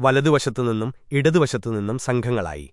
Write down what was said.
വലതുവശത്തുനിന്നും ഇടതുവശത്തുനിന്നും സംഘങ്ങളായി.